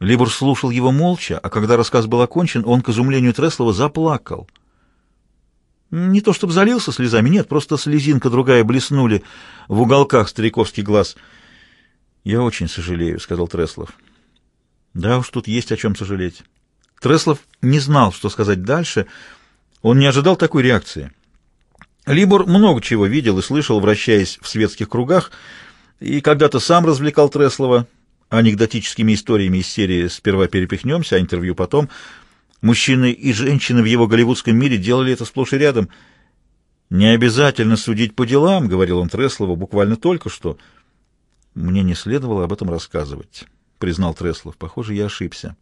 Либор слушал его молча, а когда рассказ был окончен, он, к изумлению Треслова, заплакал. Не то чтобы залился слезами, нет, просто слезинка другая блеснули в уголках стариковский глаз. «Я очень сожалею», — сказал Треслов. «Да уж тут есть о чем сожалеть». Треслов не знал, что сказать дальше. Он не ожидал такой реакции. Либор много чего видел и слышал, вращаясь в светских кругах, и когда-то сам развлекал Треслова, анекдотическими историями из серии «Сперва перепихнемся, а интервью потом», мужчины и женщины в его голливудском мире делали это сплошь и рядом. «Не обязательно судить по делам», — говорил он Треслову буквально только что. «Мне не следовало об этом рассказывать», — признал Треслов. «Похоже, я ошибся».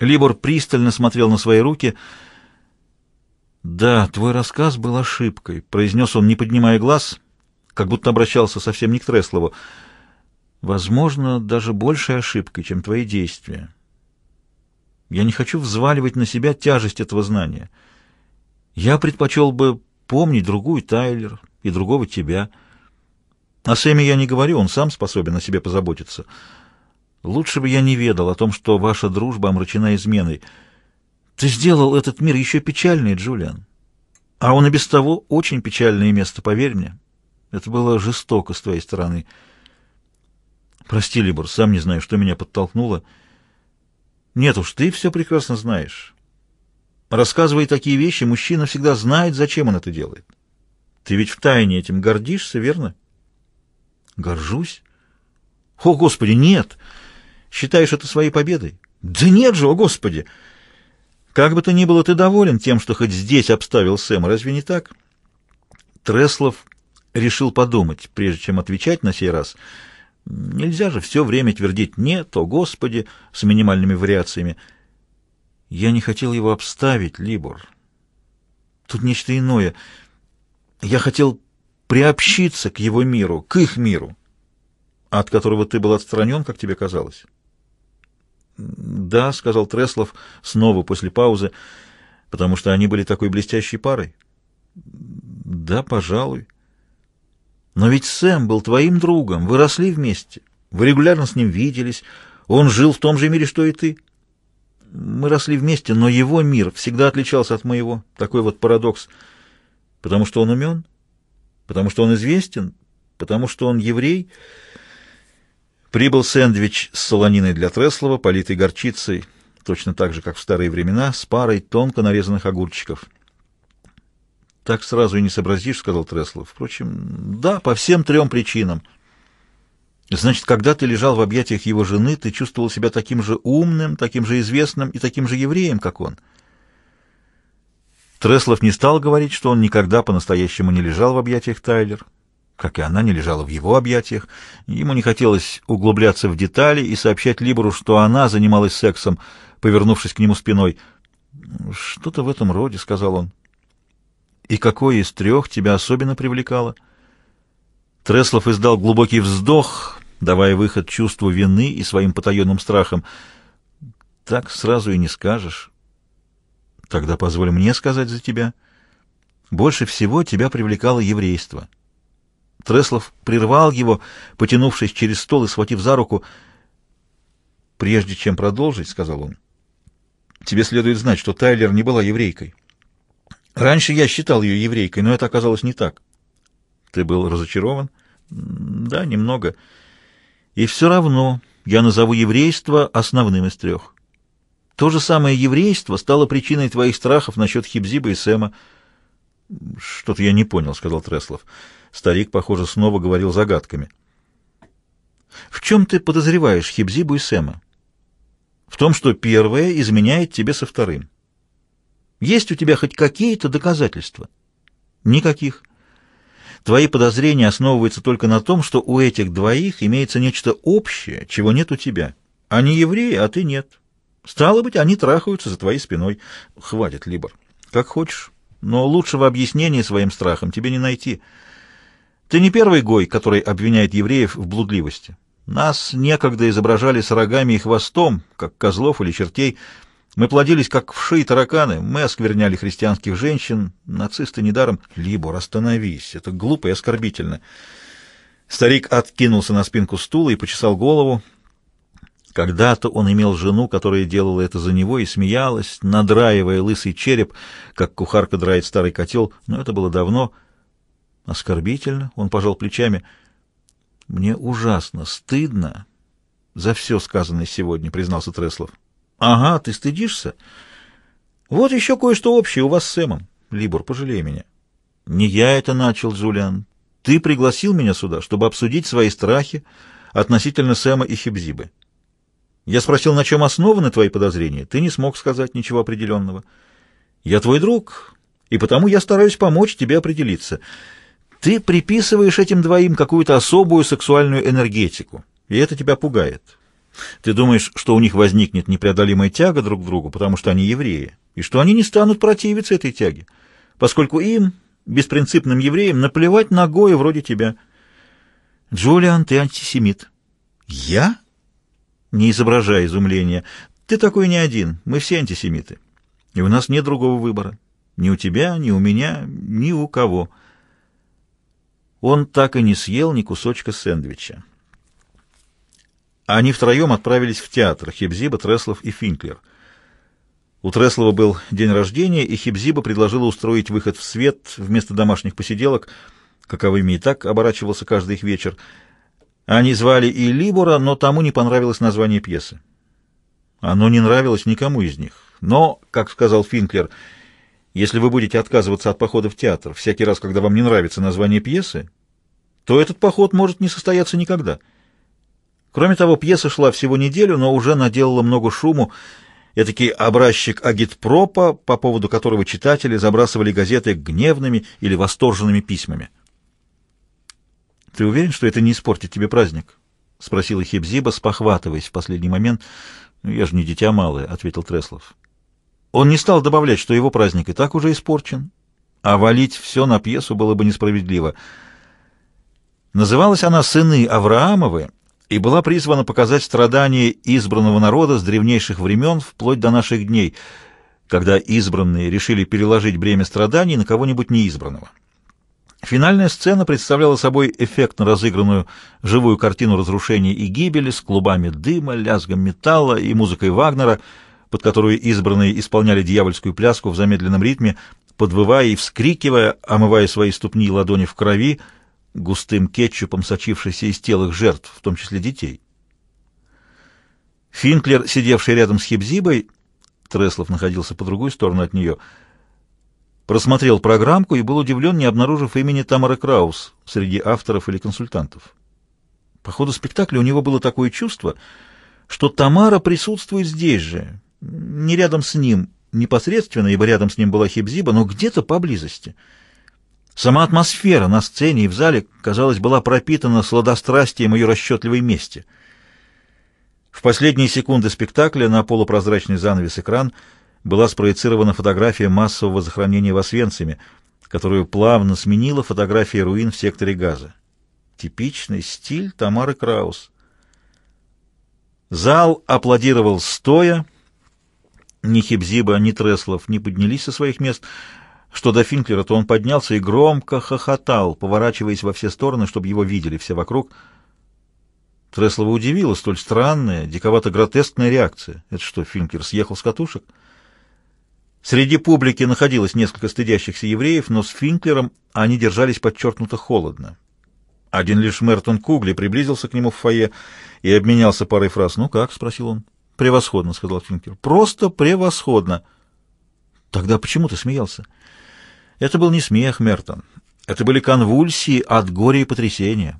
Либор пристально смотрел на свои руки. «Да, твой рассказ был ошибкой», — произнес он, не поднимая глаз, как будто обращался совсем не к Треслову возможно, даже большей ошибкой, чем твои действия. Я не хочу взваливать на себя тяжесть этого знания. Я предпочел бы помнить другую Тайлер и другого тебя. О Сэме я не говорю, он сам способен о себе позаботиться. Лучше бы я не ведал о том, что ваша дружба омрачена изменой. Ты сделал этот мир еще печальнее, Джулиан. А он и без того очень печальное место, поверь мне. Это было жестоко с твоей стороны». Прости, Либор, сам не знаю, что меня подтолкнуло. Нет уж, ты все прекрасно знаешь. Рассказывая такие вещи, мужчина всегда знает, зачем он это делает. Ты ведь втайне этим гордишься, верно? Горжусь? О, Господи, нет! Считаешь это своей победой? Да нет же, о, Господи! Как бы то ни было, ты доволен тем, что хоть здесь обставил Сэм, разве не так? Треслов решил подумать, прежде чем отвечать на сей раз — Нельзя же все время твердить «нет», «о Господи» с минимальными вариациями. Я не хотел его обставить, Либор. Тут нечто иное. Я хотел приобщиться к его миру, к их миру, от которого ты был отстранен, как тебе казалось. «Да», — сказал Треслов снова после паузы, — «потому что они были такой блестящей парой». «Да, пожалуй». Но ведь Сэм был твоим другом, вы росли вместе, вы регулярно с ним виделись, он жил в том же мире, что и ты. Мы росли вместе, но его мир всегда отличался от моего. Такой вот парадокс. Потому что он умен, потому что он известен, потому что он еврей. Прибыл сэндвич с солониной для Треслова, политой горчицей, точно так же, как в старые времена, с парой тонко нарезанных огурчиков. Так сразу и не сообразишь, — сказал Треслов. Впрочем, да, по всем трем причинам. Значит, когда ты лежал в объятиях его жены, ты чувствовал себя таким же умным, таким же известным и таким же евреем, как он. Треслов не стал говорить, что он никогда по-настоящему не лежал в объятиях Тайлер, как и она не лежала в его объятиях. Ему не хотелось углубляться в детали и сообщать Либору, что она занималась сексом, повернувшись к нему спиной. «Что-то в этом роде», — сказал он. И какое из трех тебя особенно привлекало? Треслов издал глубокий вздох, давая выход чувству вины и своим потаенным страхам. Так сразу и не скажешь. Тогда позволь мне сказать за тебя. Больше всего тебя привлекало еврейство. Треслов прервал его, потянувшись через стол и схватив за руку. «Прежде чем продолжить, — сказал он, — тебе следует знать, что Тайлер не была еврейкой. Раньше я считал ее еврейкой, но это оказалось не так. Ты был разочарован? Да, немного. И все равно я назову еврейство основным из трех. То же самое еврейство стало причиной твоих страхов насчет Хибзиба и Сэма. Что-то я не понял, сказал Треслов. Старик, похоже, снова говорил загадками. В чем ты подозреваешь Хибзибу и Сэма? В том, что первое изменяет тебе со вторым. Есть у тебя хоть какие-то доказательства? Никаких. Твои подозрения основываются только на том, что у этих двоих имеется нечто общее, чего нет у тебя. Они евреи, а ты нет. Стало быть, они трахаются за твоей спиной. Хватит, Либор. Как хочешь. Но лучшего объяснения своим страхам тебе не найти. Ты не первый гой, который обвиняет евреев в блудливости. Нас некогда изображали с рогами и хвостом, как козлов или чертей, мы плодились, как вши тараканы, мы оскверняли христианских женщин, нацисты недаром. Либо остановись, это глупо и оскорбительно. Старик откинулся на спинку стула и почесал голову. Когда-то он имел жену, которая делала это за него и смеялась, надраивая лысый череп, как кухарка драет старый котел, но это было давно. Оскорбительно, он пожал плечами. «Мне ужасно стыдно за все сказанное сегодня», — признался Треслов. Ага, ты стыдишься? Вот еще кое-что общее у вас с Сэмом. Либор, пожалей меня. Не я это начал, Джулиан. Ты пригласил меня сюда, чтобы обсудить свои страхи относительно Сэма и Хибзибы. Я спросил, на чем основаны твои подозрения. Ты не смог сказать ничего определенного. Я твой друг, и потому я стараюсь помочь тебе определиться. Ты приписываешь этим двоим какую-то особую сексуальную энергетику, и это тебя пугает. Ты думаешь, что у них возникнет непреодолимая тяга друг к другу, потому что они евреи, и что они не станут противиться этой тяге, поскольку им, беспринципным евреям, наплевать на Гоя вроде тебя. Джулиан, ты антисемит. Я? Не изображай изумления. Ты такой не один, мы все антисемиты. И у нас нет другого выбора. Ни у тебя, ни у меня, ни у кого. Он так и не съел ни кусочка сэндвича. Они втроем отправились в театр — Хебзиба, Треслов и Финклер. У Треслова был день рождения, и Хебзиба предложила устроить выход в свет вместо домашних посиделок, каковыми и так оборачивался каждый их вечер. Они звали и Либора, но тому не понравилось название пьесы. Оно не нравилось никому из них. Но, как сказал Финклер, если вы будете отказываться от похода в театр всякий раз, когда вам не нравится название пьесы, то этот поход может не состояться никогда. Кроме того, пьеса шла всего неделю, но уже наделала много шуму. Этакий образчик агитпропа, по поводу которого читатели забрасывали газеты гневными или восторженными письмами. «Ты уверен, что это не испортит тебе праздник?» — спросила Хибзиба, спохватываясь в последний момент. Ну, «Я же не дитя малое», — ответил Треслов. Он не стал добавлять, что его праздник и так уже испорчен, а валить все на пьесу было бы несправедливо. Называлась она «Сыны Авраамовы», и была призвана показать страдания избранного народа с древнейших времен вплоть до наших дней, когда избранные решили переложить бремя страданий на кого-нибудь неизбранного. Финальная сцена представляла собой эффектно разыгранную живую картину разрушения и гибели с клубами дыма, лязгом металла и музыкой Вагнера, под которую избранные исполняли дьявольскую пляску в замедленном ритме, подвывая и вскрикивая, омывая свои ступни и ладони в крови — густым кетчупом, сочившийся из тел их жертв, в том числе детей. Финклер, сидевший рядом с Хибзибой, Треслов находился по другую сторону от нее, просмотрел программку и был удивлен, не обнаружив имени Тамары Краус среди авторов или консультантов. По ходу спектакля у него было такое чувство, что Тамара присутствует здесь же, не рядом с ним непосредственно, ибо рядом с ним была Хибзиба, но где-то поблизости — Сама атмосфера на сцене и в зале, казалось, была пропитана сладострастием ее расчетливой мести. В последние секунды спектакля на полупрозрачный занавес экран была спроецирована фотография массового захоронения в Освенциме, которую плавно сменила фотография руин в секторе газа. Типичный стиль Тамары Краус. Зал аплодировал стоя. Ни Хибзиба, ни Треслов не поднялись со своих мест — что до Финклера, то он поднялся и громко хохотал, поворачиваясь во все стороны, чтобы его видели все вокруг. Треслова удивила столь странная, диковато-гротескная реакция. Это что, Финклер съехал с катушек? Среди публики находилось несколько стыдящихся евреев, но с Финклером они держались подчеркнуто холодно. Один лишь Мертон Кугли приблизился к нему в фойе и обменялся парой фраз. «Ну как?» — спросил он. «Превосходно», — сказал Финклер. «Просто превосходно». «Тогда почему ты смеялся?» Это был не смех, Мертон. Это были конвульсии от горя и потрясения.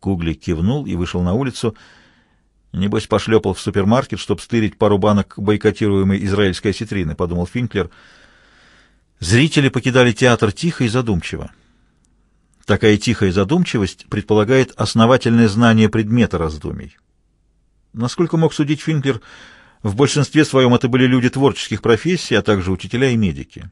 Кугли кивнул и вышел на улицу. Небось, пошлепал в супермаркет, чтобы стырить пару банок бойкотируемой израильской осетрины, — подумал Финклер. Зрители покидали театр тихо и задумчиво. Такая тихая задумчивость предполагает основательное знание предмета раздумий. Насколько мог судить Финклер, в большинстве своем это были люди творческих профессий, а также учителя и медики.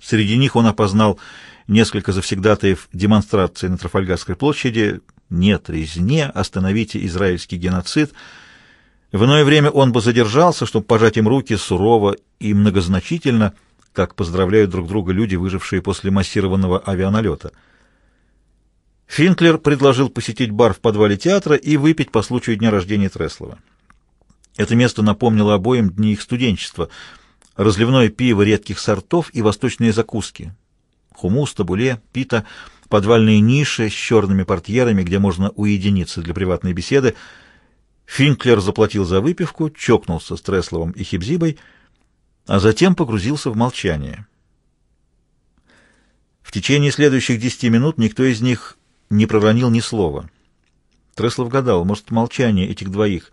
Среди них он опознал несколько завсегдатаев демонстрации на Трафальгарской площади «Нет резне, остановите израильский геноцид». В иное время он бы задержался, чтобы пожать им руки сурово и многозначительно, как поздравляют друг друга люди, выжившие после массированного авианалета. Финклер предложил посетить бар в подвале театра и выпить по случаю дня рождения Треслова. Это место напомнило обоим дни их студенчества, разливное пиво редких сортов и восточные закуски. Хумус, табуле, пита, подвальные ниши с черными портьерами, где можно уединиться для приватной беседы. Финклер заплатил за выпивку, чокнулся с Тресловым и Хибзибой, а затем погрузился в молчание. В течение следующих десяти минут никто из них не проронил ни слова. Треслов гадал, может, молчание этих двоих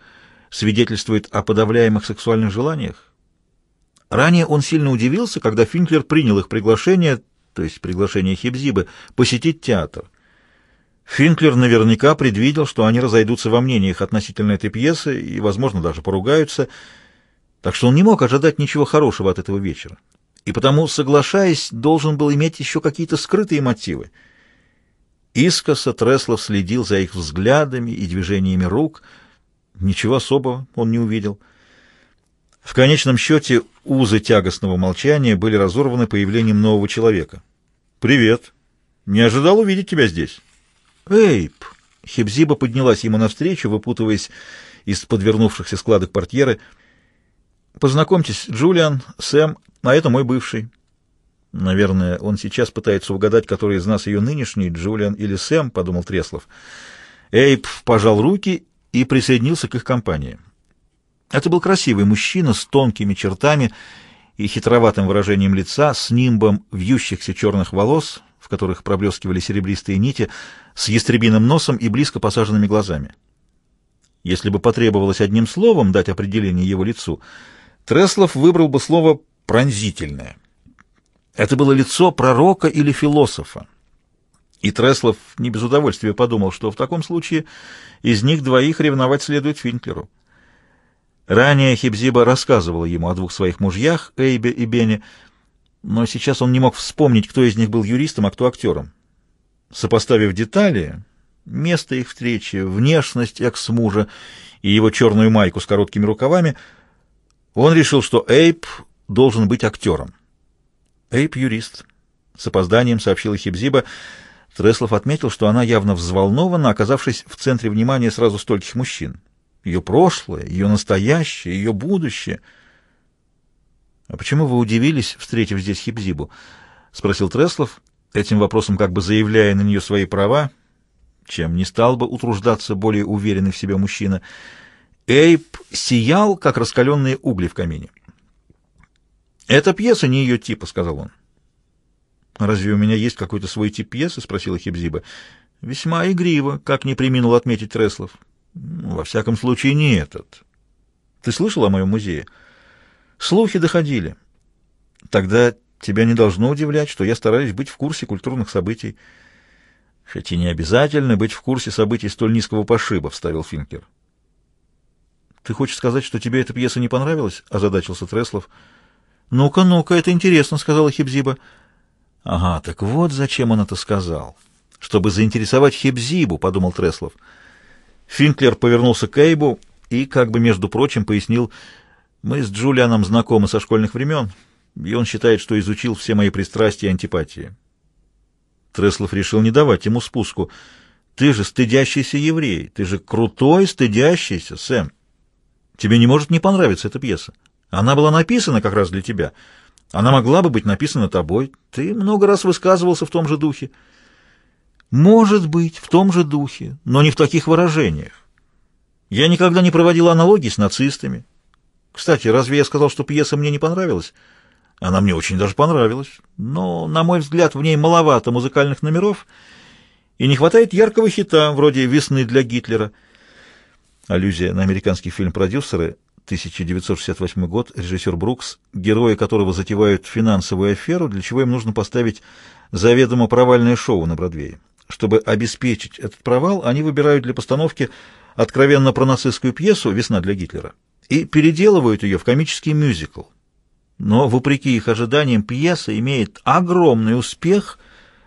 свидетельствует о подавляемых сексуальных желаниях? Ранее он сильно удивился, когда Финклер принял их приглашение, то есть приглашение Хибзибы, посетить театр. Финклер наверняка предвидел, что они разойдутся во мнениях относительно этой пьесы и, возможно, даже поругаются, так что он не мог ожидать ничего хорошего от этого вечера. И потому, соглашаясь, должен был иметь еще какие-то скрытые мотивы. Искоса Треслов следил за их взглядами и движениями рук. Ничего особого он не увидел — в конечном счете узы тягостного молчания были разорваны появлением нового человека. «Привет! Не ожидал увидеть тебя здесь!» «Эйп!» Хибзиба поднялась ему навстречу, выпутываясь из подвернувшихся складок портьеры. «Познакомьтесь, Джулиан, Сэм, а это мой бывший». «Наверное, он сейчас пытается угадать, который из нас ее нынешний, Джулиан или Сэм», — подумал Треслов. Эйп пожал руки и присоединился к их компании. Это был красивый мужчина с тонкими чертами и хитроватым выражением лица, с нимбом вьющихся черных волос, в которых проблескивали серебристые нити, с ястребиным носом и близко посаженными глазами. Если бы потребовалось одним словом дать определение его лицу, Треслов выбрал бы слово «пронзительное». Это было лицо пророка или философа. И Треслов не без удовольствия подумал, что в таком случае из них двоих ревновать следует Финклеру. Ранее Хибзиба рассказывала ему о двух своих мужьях, Эйбе и Бене, но сейчас он не мог вспомнить, кто из них был юристом, а кто актером. Сопоставив детали, место их встречи, внешность экс-мужа и его черную майку с короткими рукавами, он решил, что Эйб должен быть актером. Эйб — юрист. С опозданием сообщила Хибзиба. Треслов отметил, что она явно взволнована, оказавшись в центре внимания сразу стольких мужчин ее прошлое, ее настоящее, ее будущее. — А почему вы удивились, встретив здесь Хипзибу? — спросил Треслов, этим вопросом как бы заявляя на нее свои права, чем не стал бы утруждаться более уверенный в себе мужчина. Эйп сиял, как раскаленные угли в камине. «Эта пьеса не ее типа», — сказал он. «Разве у меня есть какой-то свой тип пьесы?» — спросила Хипзиба. «Весьма игриво, как не приминул отметить Треслов. Ну, во всяком случае, не этот. Ты слышал о моем музее? Слухи доходили. Тогда тебя не должно удивлять, что я стараюсь быть в курсе культурных событий. Хоть и не обязательно быть в курсе событий столь низкого пошиба, — вставил Финкер. Ты хочешь сказать, что тебе эта пьеса не понравилась? — озадачился Треслов. Ну-ка, ну-ка, это интересно, — сказала Хибзиба. Ага, так вот зачем он это сказал. Чтобы заинтересовать Хибзибу, — подумал Треслов. — Финклер повернулся к Эйбу и, как бы между прочим, пояснил, «Мы с Джулианом знакомы со школьных времен, и он считает, что изучил все мои пристрастия и антипатии». Треслов решил не давать ему спуску. «Ты же стыдящийся еврей, ты же крутой стыдящийся, Сэм. Тебе не может не понравиться эта пьеса. Она была написана как раз для тебя. Она могла бы быть написана тобой. Ты много раз высказывался в том же духе». Может быть, в том же духе, но не в таких выражениях. Я никогда не проводил аналогии с нацистами. Кстати, разве я сказал, что пьеса мне не понравилась? Она мне очень даже понравилась, но, на мой взгляд, в ней маловато музыкальных номеров и не хватает яркого хита, вроде «Весны для Гитлера». Аллюзия на американский фильм «Продюсеры» 1968 год, режиссер Брукс, герои которого затевают финансовую аферу, для чего им нужно поставить заведомо провальное шоу на Бродвее. Чтобы обеспечить этот провал, они выбирают для постановки откровенно пронацистскую пьесу «Весна для Гитлера» и переделывают ее в комический мюзикл. Но, вопреки их ожиданиям, пьеса имеет огромный успех,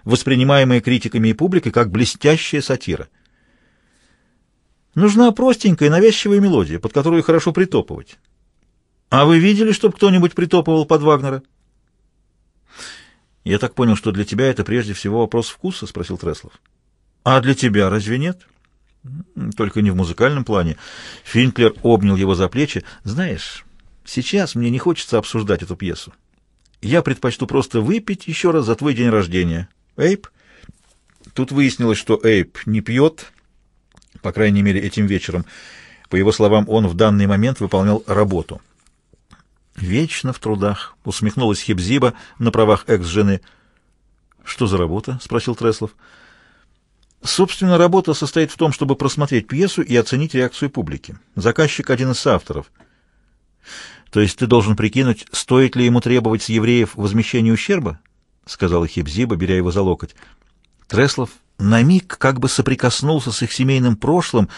воспринимаемый критиками и публикой как блестящая сатира. Нужна простенькая навязчивая мелодия, под которую хорошо притопывать. А вы видели, чтобы кто-нибудь притопывал под Вагнера? «Я так понял, что для тебя это прежде всего вопрос вкуса?» — спросил Треслов. «А для тебя разве нет?» «Только не в музыкальном плане». Финклер обнял его за плечи. «Знаешь, сейчас мне не хочется обсуждать эту пьесу. Я предпочту просто выпить еще раз за твой день рождения. Эйп?» Тут выяснилось, что Эйп не пьет, по крайней мере, этим вечером. По его словам, он в данный момент выполнял работу. «Вечно в трудах», — усмехнулась Хибзиба на правах экс-жены. «Что за работа?» — спросил Треслов. «Собственно, работа состоит в том, чтобы просмотреть пьесу и оценить реакцию публики. Заказчик — один из авторов». «То есть ты должен прикинуть, стоит ли ему требовать с евреев возмещения ущерба?» — сказала Хибзиба, беря его за локоть. Треслов на миг как бы соприкоснулся с их семейным прошлым,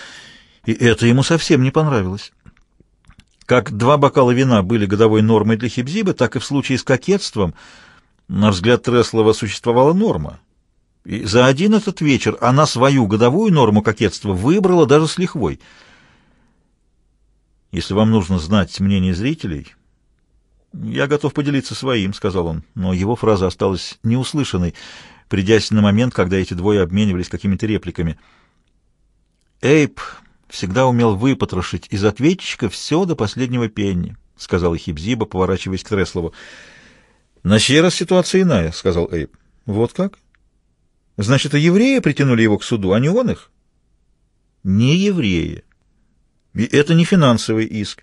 и это ему совсем не понравилось. Как два бокала вина были годовой нормой для Хибзиба, так и в случае с кокетством, на взгляд Треслова, существовала норма. И за один этот вечер она свою годовую норму кокетства выбрала даже с лихвой. «Если вам нужно знать мнение зрителей, я готов поделиться своим», — сказал он. Но его фраза осталась неуслышанной, придясь на момент, когда эти двое обменивались какими-то репликами. «Эйп!» всегда умел выпотрошить из ответчика все до последнего пенни, — сказал Хибзиба, поворачиваясь к Треслову. — На сей раз ситуация иная, — сказал Эйб. — Вот как? — Значит, и евреи притянули его к суду, а не он их? — Не евреи. И это не финансовый иск.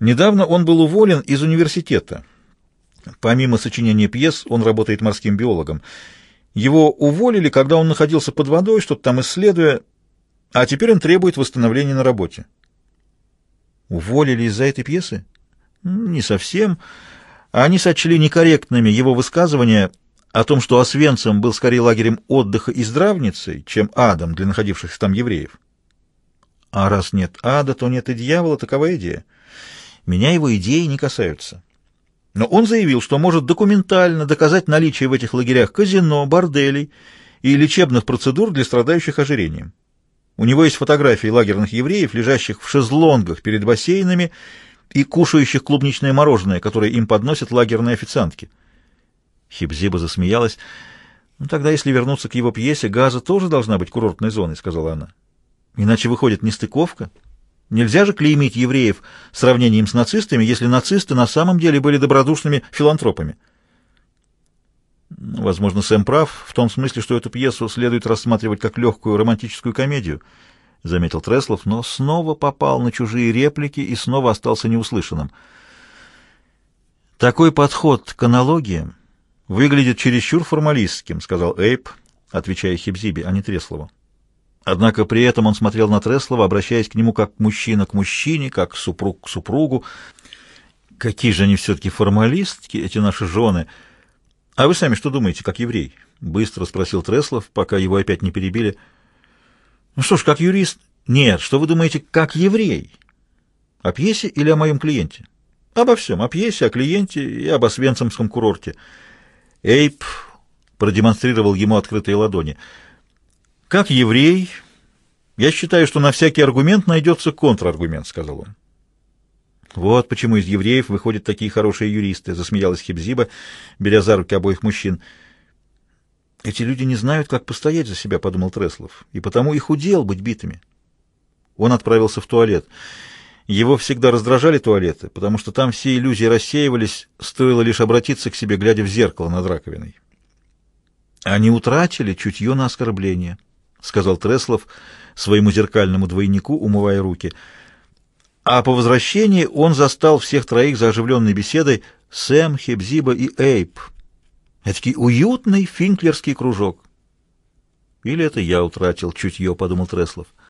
Недавно он был уволен из университета. Помимо сочинения пьес, он работает морским биологом. Его уволили, когда он находился под водой, что-то там исследуя, а теперь он требует восстановления на работе. Уволили из-за этой пьесы? Не совсем. Они сочли некорректными его высказывания о том, что Освенцим был скорее лагерем отдыха и здравницей, чем адом для находившихся там евреев. А раз нет ада, то нет и дьявола, такова идея. Меня его идеи не касаются. Но он заявил, что может документально доказать наличие в этих лагерях казино, борделей и лечебных процедур для страдающих ожирением. У него есть фотографии лагерных евреев, лежащих в шезлонгах перед бассейнами и кушающих клубничное мороженое, которое им подносят лагерные официантки. Хибзиба засмеялась. «Ну тогда, если вернуться к его пьесе, Газа тоже должна быть курортной зоной», — сказала она. «Иначе выходит нестыковка. Нельзя же клеймить евреев сравнением с нацистами, если нацисты на самом деле были добродушными филантропами». Возможно, Сэм прав в том смысле, что эту пьесу следует рассматривать как легкую романтическую комедию, — заметил Треслов, но снова попал на чужие реплики и снова остался неуслышанным. «Такой подход к аналогиям выглядит чересчур формалистским», — сказал Эйп, отвечая Хибзибе, а не Треслову. Однако при этом он смотрел на Треслова, обращаясь к нему как мужчина к мужчине, как супруг к супругу. «Какие же они все-таки формалистки, эти наши жены!» «А вы сами что думаете, как еврей?» — быстро спросил Треслов, пока его опять не перебили. «Ну что ж, как юрист...» «Нет, что вы думаете, как еврей?» «О пьесе или о моем клиенте?» «Обо всем. О пьесе, о клиенте и об освенцимском курорте». Эйп продемонстрировал ему открытые ладони. «Как еврей...» «Я считаю, что на всякий аргумент найдется контраргумент», — сказал он. Вот почему из евреев выходят такие хорошие юристы, — засмеялась Хибзиба, беря за руки обоих мужчин. Эти люди не знают, как постоять за себя, — подумал Треслов, — и потому их удел быть битыми. Он отправился в туалет. Его всегда раздражали туалеты, потому что там все иллюзии рассеивались, стоило лишь обратиться к себе, глядя в зеркало над раковиной. Они утратили чутье на оскорбление, — сказал Треслов своему зеркальному двойнику, умывая руки — а по возвращении он застал всех троих за оживленной беседой Сэм, Хебзиба и Эйп. Этакий уютный финклерский кружок. «Или это я утратил чутье», — подумал Треслов.